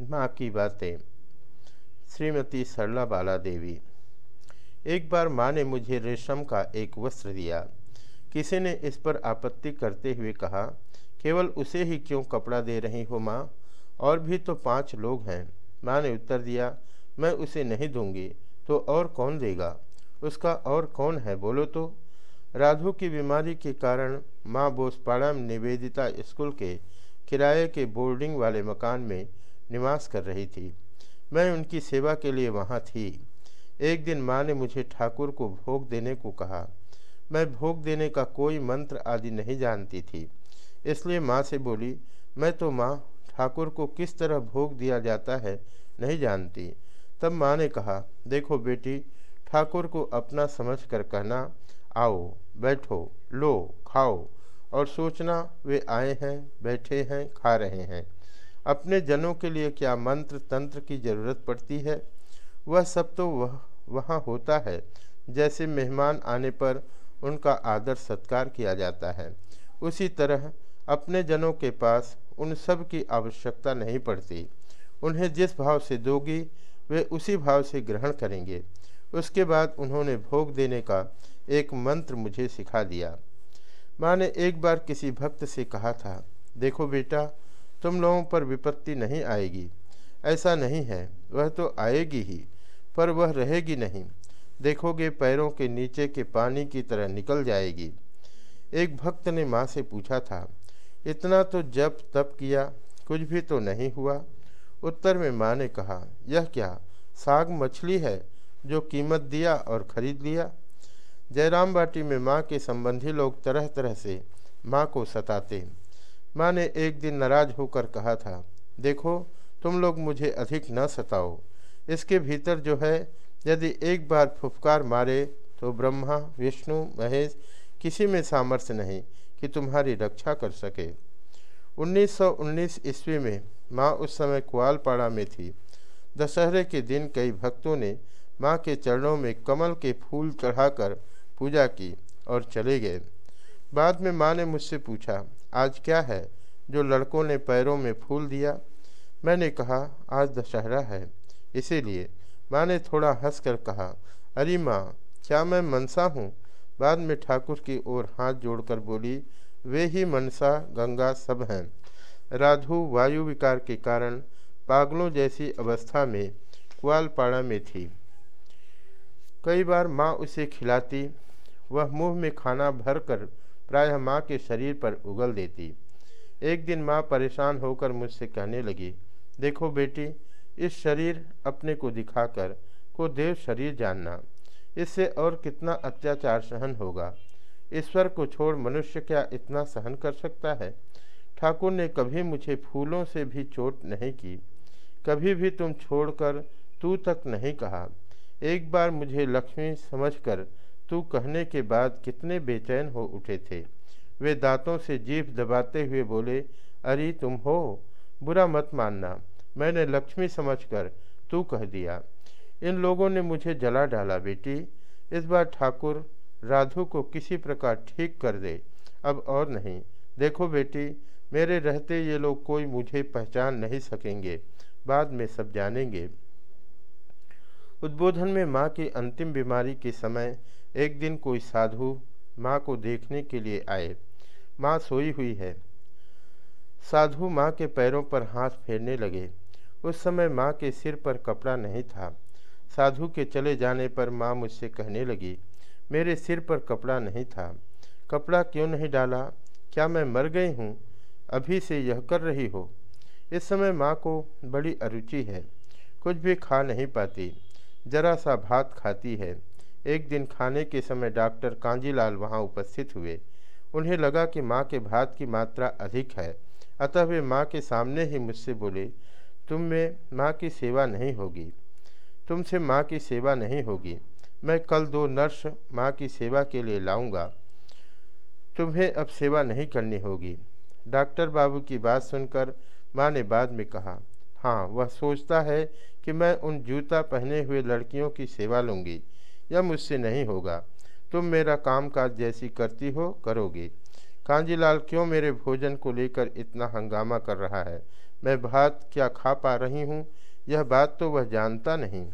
माँ की बातें। श्रीमती सरला बाला देवी एक बार माँ ने मुझे रेशम का एक वस्त्र दिया। किसी ने इस पर आपत्ति करते हुए कहा, केवल उसे ही क्यों कपड़ा दे रही हो माँ? और भी तो पाँच लोग हैं। माँ ने उत्तर दिया, मैं उसे नहीं दूँगी तो और कौन देगा? उसका और कौन है, बोलो तो? राधु की बीमारी के कारण माँ बोसपाड़ा निवेदिता स्कूल के किराए के बोर्डिंग वाले मकान में निवास कर रही थी। मैं उनकी सेवा के लिए वहाँ थी। एक दिन माँ ने मुझे ठाकुर को भोग देने को कहा। मैं भोग देने का कोई मंत्र आदि नहीं जानती थी। इसलिए माँ से बोली, मैं तो माँ ठाकुर को किस तरह भोग दिया जाता है नहीं जानती। तब माँ ने कहा, देखो बेटी, ठाकुर को अपना समझ कर कहना, आओ, बैठो, लो, खाओ और सोचना, वे आए हैं, बैठे हैं, खा रहे हैं। अपने जनों के लिए क्या मंत्र तंत्र की ज़रूरत पड़ती है? वह सब तो वह, वहाँ होता है। जैसे मेहमान आने पर उनका आदर सत्कार किया जाता है। उसी तरह अपने जनों के पास उन सब की आवश्यकता नहीं पड़ती। उन्हें जिस भाव से दोगी, वे उसी भाव से ग्रहण करेंगे। उसके बाद उन्होंने भोग देने का एक मंत्र मुझे सिखा दिया। माँ ने एक बार किसी भक्त से कहा था, देखो बेटा तुम लोगों पर विपत्ति नहीं आएगी। ऐसा नहीं है, वह तो आएगी ही, पर वह रहेगी नहीं। देखोगे पैरों के नीचे के पानी की तरह निकल जाएगी। एक भक्त ने माँ से पूछा था, इतना तो जप तप किया, कुछ भी तो नहीं हुआ? उत्तर में माँ ने कहा, यह क्या, साग मछली है, जो कीमत दिया और खरीद लिया? जयराम बाटी में माँ के संबंधी लोग तरह तरह से माँ को सताते। माँ ने एक दिन नाराज़ होकर कहा था, देखो, तुम लोग मुझे अधिक न सताओ। इसके भीतर जो है, यदि एक बार फुफकार मारे तो ब्रह्मा, विष्णु, महेश किसी में सामर्थ्य नहीं कि तुम्हारी रक्षा कर सके। 1919 ईस्वी में माँ उस समय कुआलपाड़ा में थी। दशहरे के दिन कई भक्तों ने माँ के चरणों में कमल के फूल चढ़ाकर पूजा की और चले गए। बाद में माँ ने मुझसे पूछा आज क्या है? जो लड़कों ने पैरों में फूल दिया। मैंने कहा, आज दशहरा है। इसीलिए माँ ने थोड़ा हंसकर कहा, अरे माँ, क्या मैं मनसा हूँ? बाद में ठाकुर की ओर हाथ जोड़कर बोली, वे ही मनसा, गंगा सब हैं। राधु वायु विकार के कारण पागलों जैसी अवस्था में कुआलपाड़ा में थी। कई बार माँ उसे खिलाती, वह मुँह में खाना भरकर प्रायः माँ के शरीर पर उगल देती। एक दिन माँ परेशान होकर मुझसे कहने लगी, देखो बेटी, इस शरीर अपने को दिखाकर को देव शरीर जानना। इससे और कितना अत्याचार सहन होगा? ईश्वर को छोड़ मनुष्य क्या इतना सहन कर सकता है? ठाकुर ने कभी मुझे फूलों से भी चोट नहीं की। कभी भी तुम छोड़कर तू तक नहीं कहा। एक बार मुझे लक्ष्मी समझकर तू कहने के बाद कितने बेचैन हो उठे थे। वे दांतों से जीभ दबाते हुए बोले, अरे, तुम हो? बुरा मत मानना। मैंने लक्ष्मी समझकर तू कह दिया। इन लोगों ने मुझे जला डाला, बेटी। इस बार ठाकुर राधु को किसी प्रकार ठीक कर दे। अब और नहीं। देखो, बेटी, मेरे रहते ये लोग कोई मुझे पहचान नहीं सकेंगे। बाद में सब जानेंगे। उद्बोधन में माँ की अंतिम बीमारी के समय एक दिन कोई साधु माँ को देखने के लिए आए। माँ सोई हुई है। साधु माँ के पैरों पर हाथ फेरने लगे। उस समय माँ के सिर पर कपड़ा नहीं था। साधु के चले जाने पर माँ मुझसे कहने लगी, मेरे सिर पर कपड़ा नहीं था। कपड़ा क्यों नहीं डाला? क्या मैं मर गई हूँ? अभी से यह कर रही हो? इस समय माँ को बड़ी अरुचि है। कुछ भी खा नहीं पाती। जरा सा भात खाती है। एक दिन खाने के समय डॉक्टर कांजीलाल वहाँ उपस्थित हुए। उन्हें लगा कि माँ के भात की मात्रा अधिक है। अतः वे माँ के सामने ही मुझसे बोले, तुम में माँ की सेवा नहीं होगी। तुमसे माँ की सेवा नहीं होगी। मैं कल दो नर्स माँ की सेवा के लिए लाऊँगा। तुम्हें अब सेवा नहीं करनी होगी। डॉक्टर बाबू की बात सुनकर माँ ने बाद में कहा हाँ वह सोचता है कि मैं उन जूता पहने हुए लड़कियों की सेवा लूँगी, यह मुझसे नहीं होगा। तुम मेरा काम काज जैसी करती हो, करोगे। कांजीलाल क्यों मेरे भोजन को लेकर इतना हंगामा कर रहा है? मैं भात क्या खा पा रही हूँ? यह बात तो वह जानता नहीं।